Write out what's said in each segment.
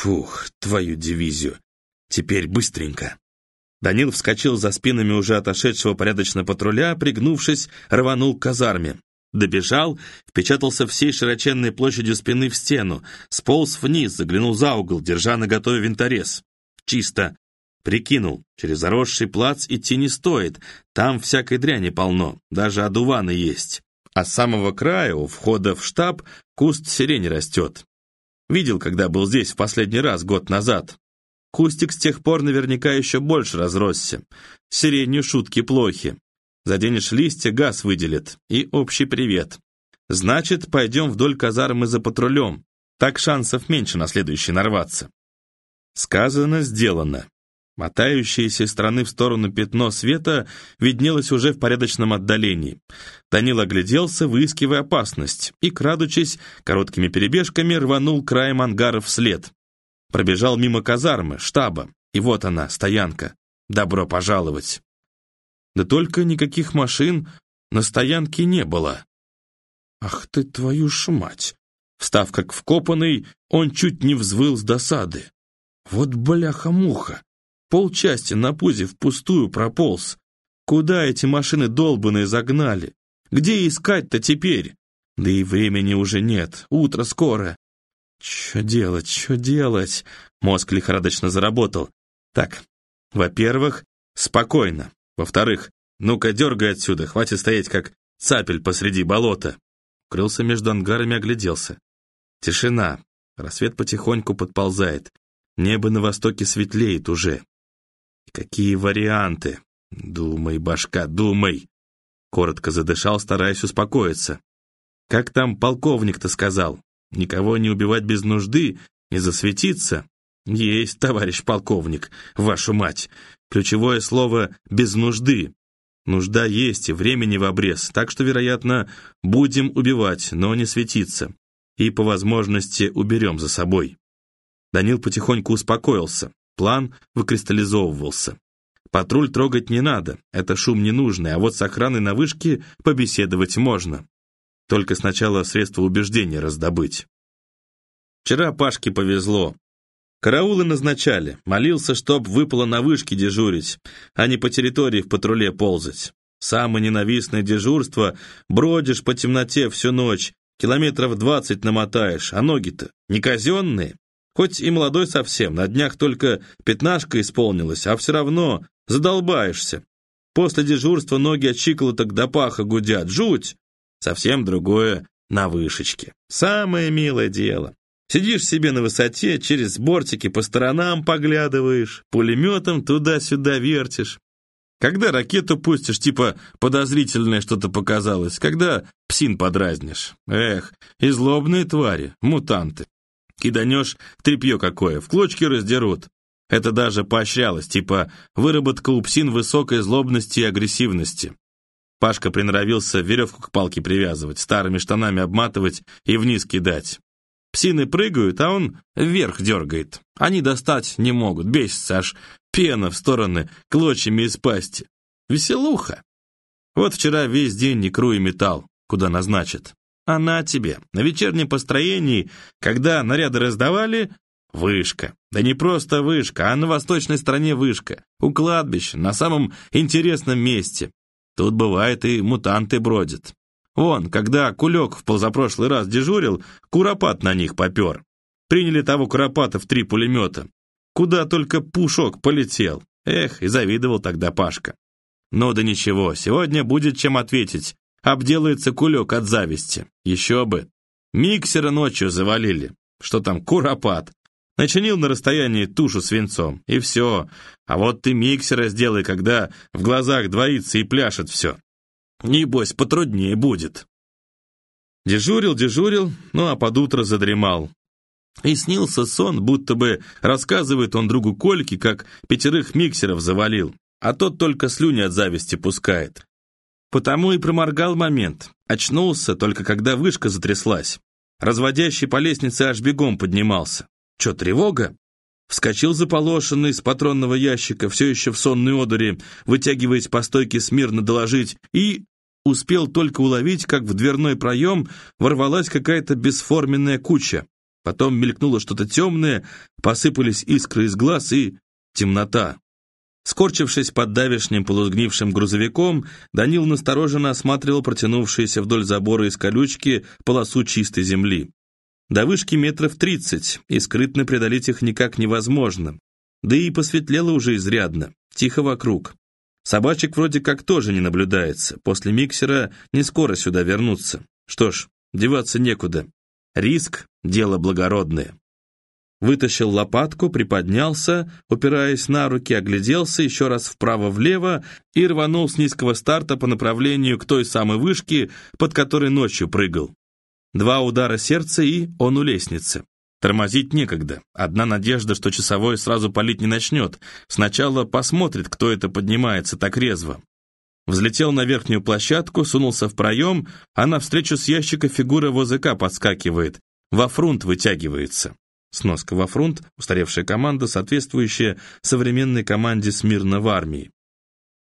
Фух, твою дивизию. Теперь быстренько. Данил вскочил за спинами уже отошедшего порядочно патруля, пригнувшись, рванул к казарме. Добежал, впечатался всей широченной площадью спины в стену, сполз вниз, заглянул за угол, держа на готове винторез. Чисто. Прикинул, через заросший плац идти не стоит, там всякой дряни полно, даже одуваны есть. А с самого края, у входа в штаб, куст сирени растет. Видел, когда был здесь в последний раз, год назад. Кустик с тех пор наверняка еще больше разросся. Сиренью шутки плохи. Заденешь листья, газ выделит. И общий привет. Значит, пойдем вдоль казармы за патрулем. Так шансов меньше на следующий нарваться. Сказано, сделано. Мотающееся из стороны в сторону пятно света виднелось уже в порядочном отдалении. Данил огляделся, выискивая опасность, и, крадучись, короткими перебежками рванул краем ангара вслед. Пробежал мимо казармы, штаба, и вот она, стоянка. Добро пожаловать. Да только никаких машин на стоянке не было. Ах ты твою ж мать! Встав как вкопанный, он чуть не взвыл с досады. Вот бляха-муха! Полчасти на пузе впустую прополз. Куда эти машины долбаные загнали? Где искать-то теперь? Да и времени уже нет, утро скоро. Что делать, что делать? Мозг лихорадочно заработал. Так, во-первых, спокойно. Во-вторых, ну-ка дергай отсюда, хватит стоять как цапель посреди болота. Крылся между ангарами, огляделся. Тишина. Рассвет потихоньку подползает. Небо на востоке светлеет уже. Какие варианты? Думай, башка, думай. Коротко задышал, стараясь успокоиться. Как там полковник-то сказал? Никого не убивать без нужды, не засветиться. Есть, товарищ полковник, вашу мать. Ключевое слово «без нужды». Нужда есть и времени в обрез, так что, вероятно, будем убивать, но не светиться. И по возможности уберем за собой. Данил потихоньку успокоился. План выкристаллизовывался. Патруль трогать не надо, это шум ненужный, а вот с охраной на вышке побеседовать можно. Только сначала средства убеждения раздобыть. Вчера Пашке повезло. Караулы назначали, молился, чтоб выпало на вышке дежурить, а не по территории в патруле ползать. Самое ненавистное дежурство, бродишь по темноте всю ночь, километров двадцать намотаешь, а ноги-то не казенные. Хоть и молодой совсем, на днях только пятнашка исполнилась, а все равно задолбаешься. После дежурства ноги от щиколоток до паха гудят. Жуть! Совсем другое на вышечке. Самое милое дело. Сидишь себе на высоте, через бортики по сторонам поглядываешь, пулеметом туда-сюда вертишь. Когда ракету пустишь, типа подозрительное что-то показалось, когда псин подразнишь. Эх, и злобные твари, мутанты. Киданешь тряпье какое, в клочки раздерут. Это даже поощрялось, типа выработка у псин высокой злобности и агрессивности. Пашка приноровился веревку к палке привязывать, старыми штанами обматывать и вниз кидать. Псины прыгают, а он вверх дергает. Они достать не могут, бесится аж пена в стороны клочьями из пасти. Веселуха. Вот вчера весь день некру и металл, куда назначат. Она тебе. На вечернем построении, когда наряды раздавали, вышка. Да не просто вышка, а на восточной стороне вышка. У кладбища, на самом интересном месте. Тут бывает и мутанты бродят. Вон, когда Кулек в позапрошлый раз дежурил, куропат на них попер. Приняли того куропата в три пулемета. Куда только пушок полетел. Эх, и завидовал тогда Пашка. Ну да ничего, сегодня будет чем ответить. Обделается кулек от зависти. Еще бы. Миксера ночью завалили. Что там, куропат. Начинил на расстоянии тушу свинцом. И все. А вот ты миксера сделай, когда в глазах двоится и пляшет все. Небось, потруднее будет. Дежурил, дежурил, ну а под утро задремал. И снился сон, будто бы рассказывает он другу Кольке, как пятерых миксеров завалил, а тот только слюни от зависти пускает. Потому и проморгал момент. Очнулся только когда вышка затряслась. Разводящий по лестнице аж бегом поднимался. Че, тревога? Вскочил заполошенный с патронного ящика, все еще в сонной одуре, вытягиваясь по стойке смирно доложить, и успел только уловить, как в дверной проем ворвалась какая-то бесформенная куча. потом мелькнуло что-то темное, посыпались искры из глаз и темнота. Скорчившись под давешним полузгнившим грузовиком, Данил настороженно осматривал протянувшиеся вдоль забора из колючки полосу чистой земли. До вышки метров тридцать, и скрытно преодолеть их никак невозможно. Да и посветлело уже изрядно, тихо вокруг. Собачек вроде как тоже не наблюдается, после миксера не скоро сюда вернуться. Что ж, деваться некуда. Риск — дело благородное. Вытащил лопатку, приподнялся, упираясь на руки, огляделся еще раз вправо-влево и рванул с низкого старта по направлению к той самой вышке, под которой ночью прыгал. Два удара сердца и он у лестницы. Тормозить некогда. Одна надежда, что часовой сразу палить не начнет. Сначала посмотрит, кто это поднимается так резво. Взлетел на верхнюю площадку, сунулся в проем, а навстречу с ящика фигура ВЗК подскакивает. Во фрунт вытягивается. Сноска во фронт, устаревшая команда, соответствующая современной команде смирно в армии.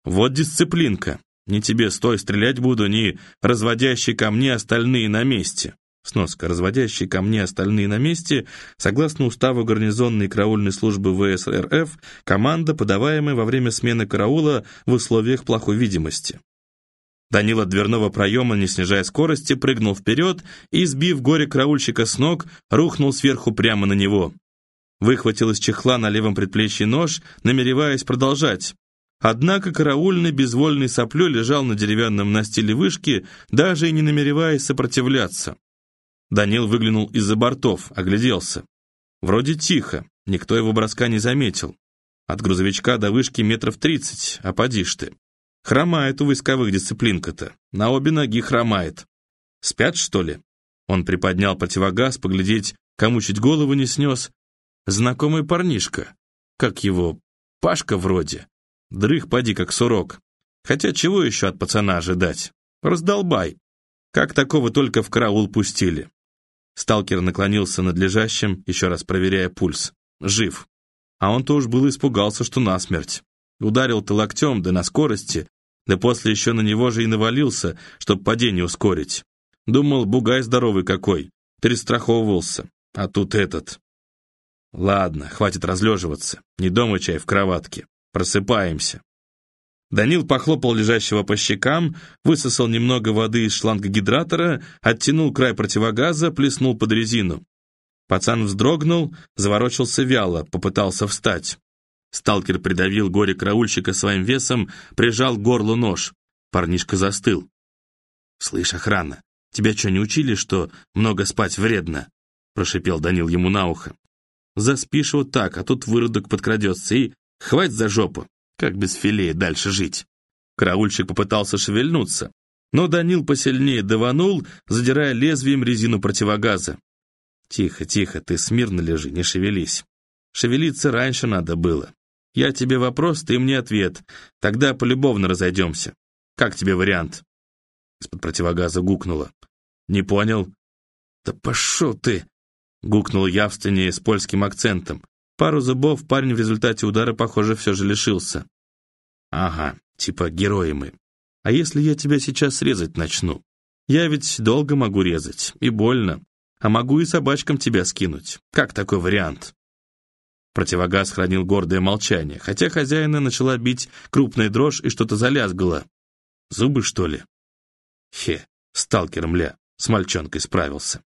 Вот дисциплинка. Не тебе стой, стрелять буду, ни разводящие ко мне остальные на месте. Сноска. Разводящие ко мне остальные на месте, согласно уставу гарнизонной караульной службы ВС РФ, команда, подаваемая во время смены караула в условиях плохой видимости. Данил от дверного проема, не снижая скорости, прыгнул вперед и, сбив горе караульщика с ног, рухнул сверху прямо на него. Выхватил из чехла на левом предплечье нож, намереваясь продолжать. Однако караульный безвольный соплю лежал на деревянном настиле вышки, даже и не намереваясь сопротивляться. Данил выглянул из-за бортов, огляделся. Вроде тихо, никто его броска не заметил. От грузовичка до вышки метров тридцать, а поди ж ты. Хромает у войсковых дисциплинка-то, на обе ноги хромает. Спят, что ли? Он приподнял противогаз, поглядеть, кому чуть голову не снес. Знакомый парнишка. Как его? Пашка вроде. Дрых поди как сурок. Хотя чего еще от пацана ожидать? Раздолбай. Как такого только в караул пустили? Сталкер наклонился над лежащим, еще раз проверяя пульс. Жив. А он тоже был испугался, что насмерть. Ударил ты локтем, да на скорости, да после еще на него же и навалился, чтобы падение ускорить. Думал, бугай здоровый какой, перестраховывался, а тут этот. Ладно, хватит разлеживаться, не дома чай в кроватке, просыпаемся. Данил похлопал лежащего по щекам, высосал немного воды из шланга гидратора, оттянул край противогаза, плеснул под резину. Пацан вздрогнул, заворочился вяло, попытался встать. Сталкер придавил горе караульщика своим весом, прижал к горлу нож. Парнишка застыл. «Слышь, охрана, тебя что, не учили, что много спать вредно?» прошипел Данил ему на ухо. «Заспишь вот так, а тут выродок подкрадется и хватит за жопу. Как без филея дальше жить?» Караульщик попытался шевельнуться, но Данил посильнее даванул, задирая лезвием резину противогаза. «Тихо, тихо, ты смирно лежи, не шевелись. Шевелиться раньше надо было. Я тебе вопрос, ты мне ответ. Тогда полюбовно разойдемся. Как тебе вариант?» Из-под противогаза гукнуло. «Не понял?» «Да пошел ты!» Гукнул явственнее с польским акцентом. Пару зубов парень в результате удара, похоже, все же лишился. «Ага, типа герои мы. А если я тебя сейчас резать начну? Я ведь долго могу резать, и больно. А могу и собачкам тебя скинуть. Как такой вариант?» Противогаз хранил гордое молчание, хотя хозяина начала бить крупная дрожь и что-то залязгало. Зубы, что ли? Хе, сталкер мля, с мальчонкой справился.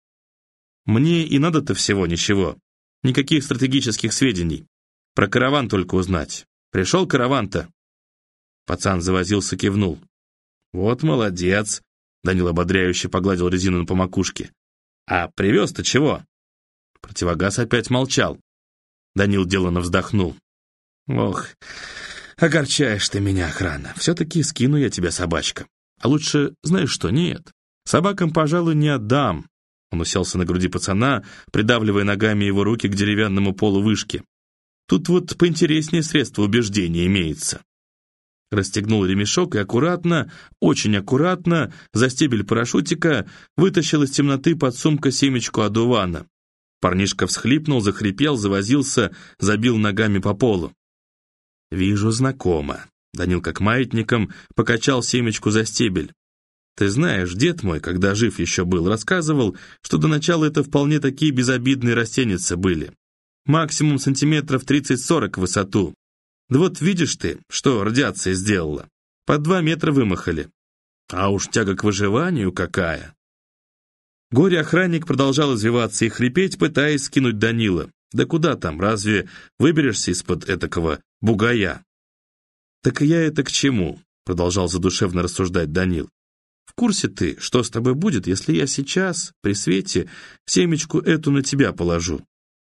Мне и надо-то всего ничего. Никаких стратегических сведений. Про караван только узнать. Пришел караван-то. Пацан завозился, кивнул. Вот молодец. Данил ободряюще погладил резину по макушке. А привез-то чего? Противогаз опять молчал. Данил деланно вздохнул. «Ох, огорчаешь ты меня, охрана. Все-таки скину я тебя, собачка. А лучше, знаешь что, нет. Собакам, пожалуй, не отдам». Он уселся на груди пацана, придавливая ногами его руки к деревянному полу вышки. «Тут вот поинтереснее средство убеждения имеется». Расстегнул ремешок и аккуратно, очень аккуратно, за стебель парашютика вытащил из темноты под сумка семечку одувана. Парнишка всхлипнул, захрипел, завозился, забил ногами по полу. «Вижу знакомо». Данил как маятником покачал семечку за стебель. Ты знаешь, дед мой, когда жив еще был, рассказывал, что до начала это вполне такие безобидные растеницы были. Максимум сантиметров 30-40 в высоту. Да вот видишь ты, что радиация сделала. По два метра вымахали. А уж тяга к выживанию какая. Горе-охранник продолжал извиваться и хрипеть, пытаясь скинуть Данила. Да куда там, разве выберешься из-под этакого бугая? «Так я это к чему?» — продолжал задушевно рассуждать Данил. «В курсе ты, что с тобой будет, если я сейчас, при свете, семечку эту на тебя положу?»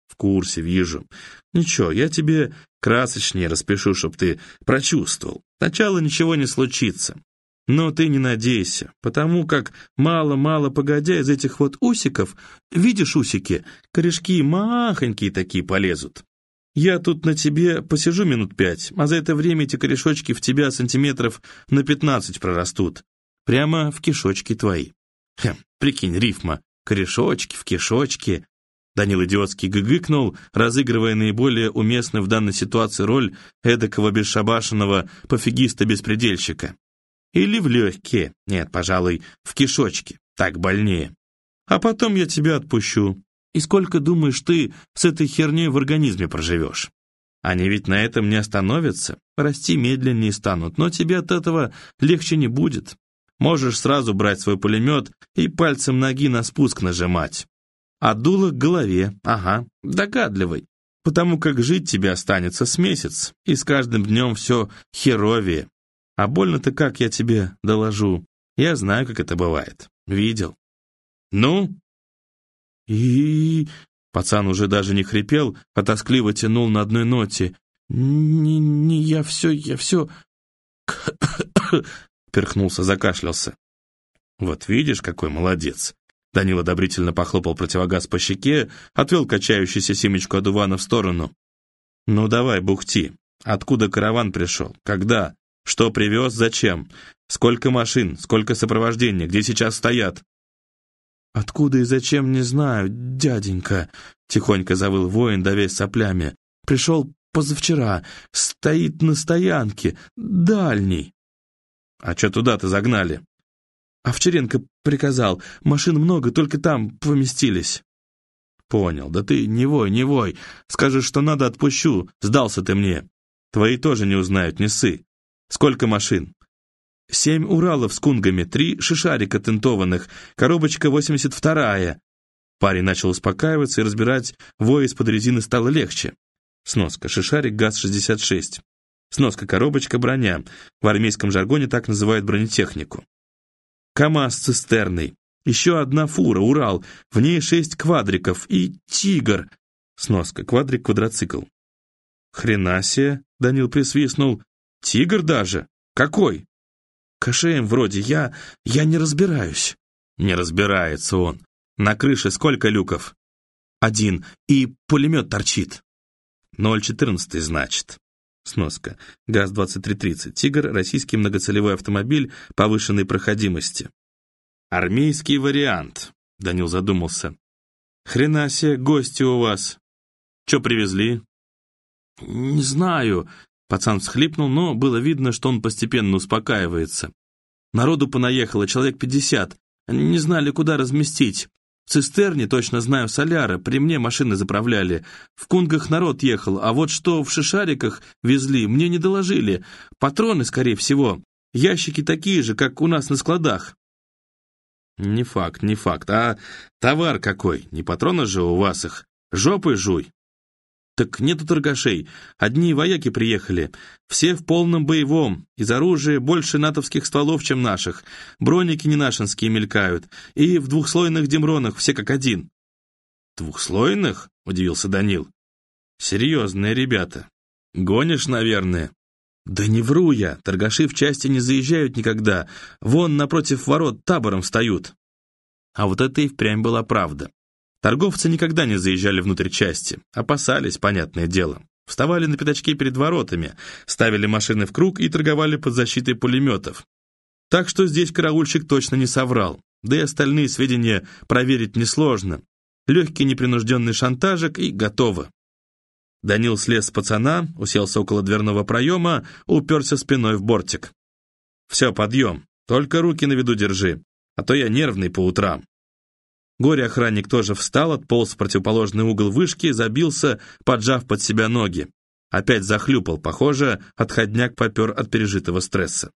«В курсе, вижу. Ничего, я тебе красочнее распишу, чтоб ты прочувствовал. Сначала ничего не случится. Но ты не надейся, потому как мало-мало погодя из этих вот усиков, видишь усики, корешки махонькие такие полезут. Я тут на тебе посижу минут пять, а за это время эти корешочки в тебя сантиметров на пятнадцать прорастут. Прямо в кишочки твои. Хм, прикинь, рифма. Корешочки в кишочки. Данил идиотский гыгыкнул, разыгрывая наиболее уместную в данной ситуации роль эдакого бесшабашенного пофигиста-беспредельщика. Или в легкие, нет, пожалуй, в кишочки, так больнее. А потом я тебя отпущу, и сколько, думаешь, ты с этой херней в организме проживешь? Они ведь на этом не остановятся, расти медленнее станут, но тебе от этого легче не будет. Можешь сразу брать свой пулемет и пальцем ноги на спуск нажимать. А дуло к голове, ага, догадливай. Потому как жить тебе останется с месяц, и с каждым днем все херовее. А больно-то как я тебе доложу. Я знаю, как это бывает. Видел. Ну, и... Пацан уже даже не хрипел, а тоскливо тянул на одной ноте. «Не, не, я все, я все...» Перхнулся, закашлялся. «Вот видишь, какой молодец!» Данил одобрительно похлопал противогаз по щеке, отвел качающуюся семечку одувана в сторону. «Ну давай, бухти. Откуда караван пришел? Когда? Что привез? Зачем? Сколько машин? Сколько сопровождения? Где сейчас стоят?» «Откуда и зачем, не знаю, дяденька», — тихонько завыл воин, давясь соплями. «Пришел позавчера, стоит на стоянке, дальний». «А что туда-то загнали?» «Овчаренко приказал, машин много, только там поместились». «Понял, да ты не вой, не вой, скажешь, что надо, отпущу, сдался ты мне. Твои тоже не узнают, не ссы. Сколько машин?» Семь Уралов с кунгами, три шишарика тентованных, коробочка 82-я. Парень начал успокаиваться и разбирать вой из-под резины стало легче. Сноска. Шишарик ГАЗ-66. Сноска. Коробочка броня. В армейском жаргоне так называют бронетехнику. КамАЗ цистерный. Еще одна фура, Урал. В ней шесть квадриков и тигр. Сноска. Квадрик, квадроцикл. Хрена себе, Данил присвистнул. Тигр даже? Какой? Кошеем вроде я... я не разбираюсь». «Не разбирается он. На крыше сколько люков?» «Один. И пулемет торчит». «0,14, значит». Сноска. ГАЗ-2330. «Тигр» — российский многоцелевой автомобиль повышенной проходимости. «Армейский вариант», — Данил задумался. «Хрена себе, гости у вас. Че привезли?» «Не знаю», Пацан всхлипнул, но было видно, что он постепенно успокаивается. Народу понаехало, человек пятьдесят. Не знали, куда разместить. В цистерне, точно знаю, соляра, при мне машины заправляли. В кунгах народ ехал, а вот что в шишариках везли, мне не доложили. Патроны, скорее всего. Ящики такие же, как у нас на складах. Не факт, не факт. А товар какой? Не патроны же у вас их. Жопой жуй. Так нету торгашей. Одни вояки приехали. Все в полном боевом. Из оружия больше натовских стволов, чем наших. Броники не нашинские мелькают. И в двухслойных демронах все как один. «Двухслойных?» — удивился Данил. «Серьезные ребята. Гонишь, наверное?» «Да не вру я. Торгаши в части не заезжают никогда. Вон напротив ворот табором встают». А вот это и впрямь была правда. Торговцы никогда не заезжали внутрь части, опасались, понятное дело. Вставали на пятачки перед воротами, ставили машины в круг и торговали под защитой пулеметов. Так что здесь караульщик точно не соврал, да и остальные сведения проверить несложно. Легкий непринужденный шантажик и готово. Данил слез с пацана, уселся около дверного проема, уперся спиной в бортик. «Все, подъем. Только руки на виду держи, а то я нервный по утрам». Горе-охранник тоже встал, отполз в противоположный угол вышки, забился, поджав под себя ноги. Опять захлюпал, похоже, отходняк попер от пережитого стресса.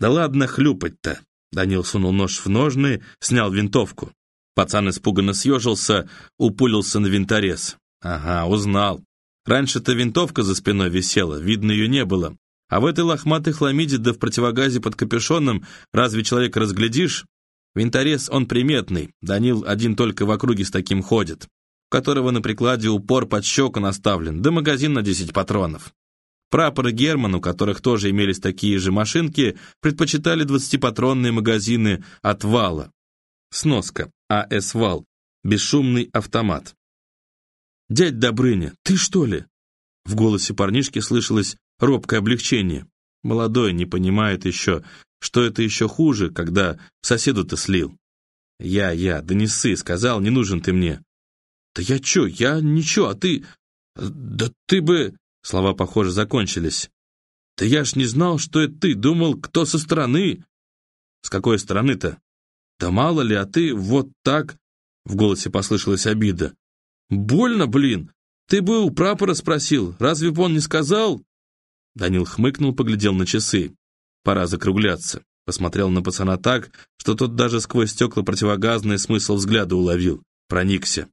«Да ладно хлюпать-то!» Данил сунул нож в ножны, снял винтовку. Пацан испуганно съежился, упулился на винторез. Ага, узнал. Раньше-то винтовка за спиной висела, видно ее не было. А в этой лохматой хламиде да в противогазе под капюшоном разве человека разглядишь? Винторез он приметный, Данил один только в округе с таким ходит, у которого на прикладе упор под щеку наставлен, да магазин на 10 патронов. Прапоры Герман, у которых тоже имелись такие же машинки, предпочитали 20-патронные магазины от вала. Сноска. АС-вал. Бесшумный автомат. «Дядь Добрыня, ты что ли?» В голосе парнишки слышалось робкое облегчение. Молодой не понимает еще, что это еще хуже, когда соседу-то слил. «Я, я, да не ссы, сказал, не нужен ты мне». «Да я чё, я ничего, а ты...» «Да ты бы...» Слова, похоже, закончились. «Да я ж не знал, что это ты, думал, кто со стороны». «С какой стороны-то?» «Да мало ли, а ты вот так...» В голосе послышалась обида. «Больно, блин! Ты бы у прапора спросил, разве бы он не сказал?» Данил хмыкнул, поглядел на часы. «Пора закругляться». Посмотрел на пацана так, что тот даже сквозь стекла противогазный смысл взгляда уловил. Проникся.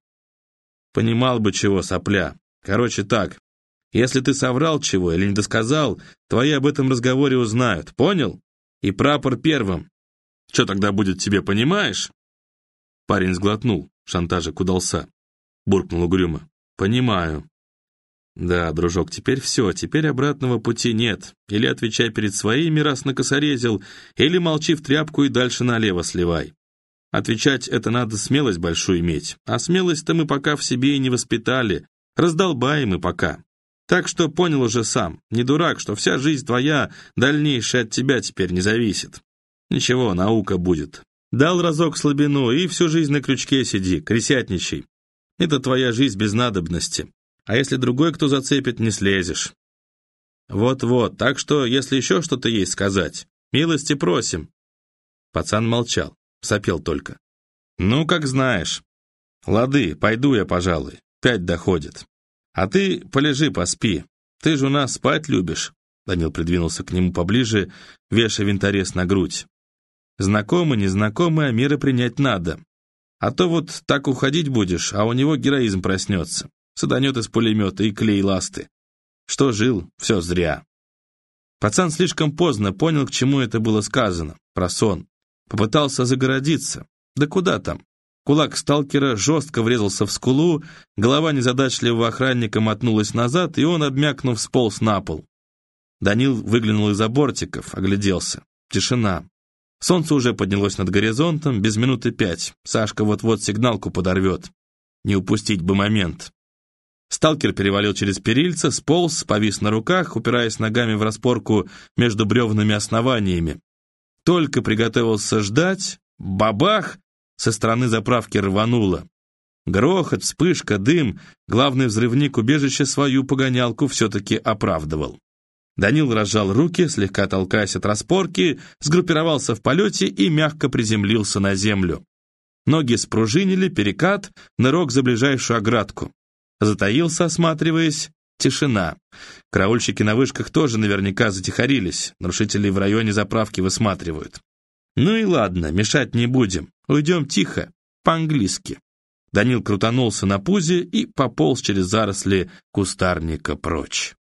«Понимал бы чего, сопля. Короче так, если ты соврал чего или не досказал, твои об этом разговоре узнают, понял? И прапор первым. Что тогда будет тебе, понимаешь?» Парень сглотнул, шантажик удался. Буркнул угрюмо. «Понимаю». «Да, дружок, теперь все, теперь обратного пути нет. Или отвечай перед своими, раз накосорезил, или молчи в тряпку и дальше налево сливай. Отвечать это надо смелость большую иметь, а смелость-то мы пока в себе и не воспитали, раздолбаем мы пока. Так что понял уже сам, не дурак, что вся жизнь твоя, дальнейшая от тебя теперь не зависит. Ничего, наука будет. Дал разок слабину и всю жизнь на крючке сиди, кресятничай. Это твоя жизнь без надобности. А если другой кто зацепит, не слезешь. Вот-вот, так что, если еще что-то есть сказать, милости просим. Пацан молчал, сопел только. Ну, как знаешь. Лады, пойду я, пожалуй. Пять доходит. «А ты полежи, поспи. Ты же у нас спать любишь». Данил придвинулся к нему поближе, вешая винторез на грудь. «Знакомый, незнакомый, а меры принять надо. А то вот так уходить будешь, а у него героизм проснется. Саданет из пулемета и клей ласты. Что жил, все зря». Пацан слишком поздно понял, к чему это было сказано, про сон. Попытался загородиться. Да куда там? Кулак сталкера жестко врезался в скулу, голова незадачливого охранника мотнулась назад, и он, обмякнув, сполз на пол. Данил выглянул из-за бортиков, огляделся. Тишина. Солнце уже поднялось над горизонтом, без минуты пять. Сашка вот-вот сигналку подорвет. Не упустить бы момент. Сталкер перевалил через перильца, сполз, повис на руках, упираясь ногами в распорку между бревнами основаниями. Только приготовился ждать, бабах, со стороны заправки рвануло. Грохот, вспышка, дым, главный взрывник убежища свою погонялку все-таки оправдывал. Данил разжал руки, слегка толкаясь от распорки, сгруппировался в полете и мягко приземлился на землю. Ноги спружинили, перекат, нырок за ближайшую оградку. Затаился, осматриваясь, тишина. Караульщики на вышках тоже наверняка затихарились, нарушителей в районе заправки высматривают. Ну и ладно, мешать не будем. Уйдем тихо, по-английски. Данил крутанулся на пузе и пополз через заросли кустарника прочь.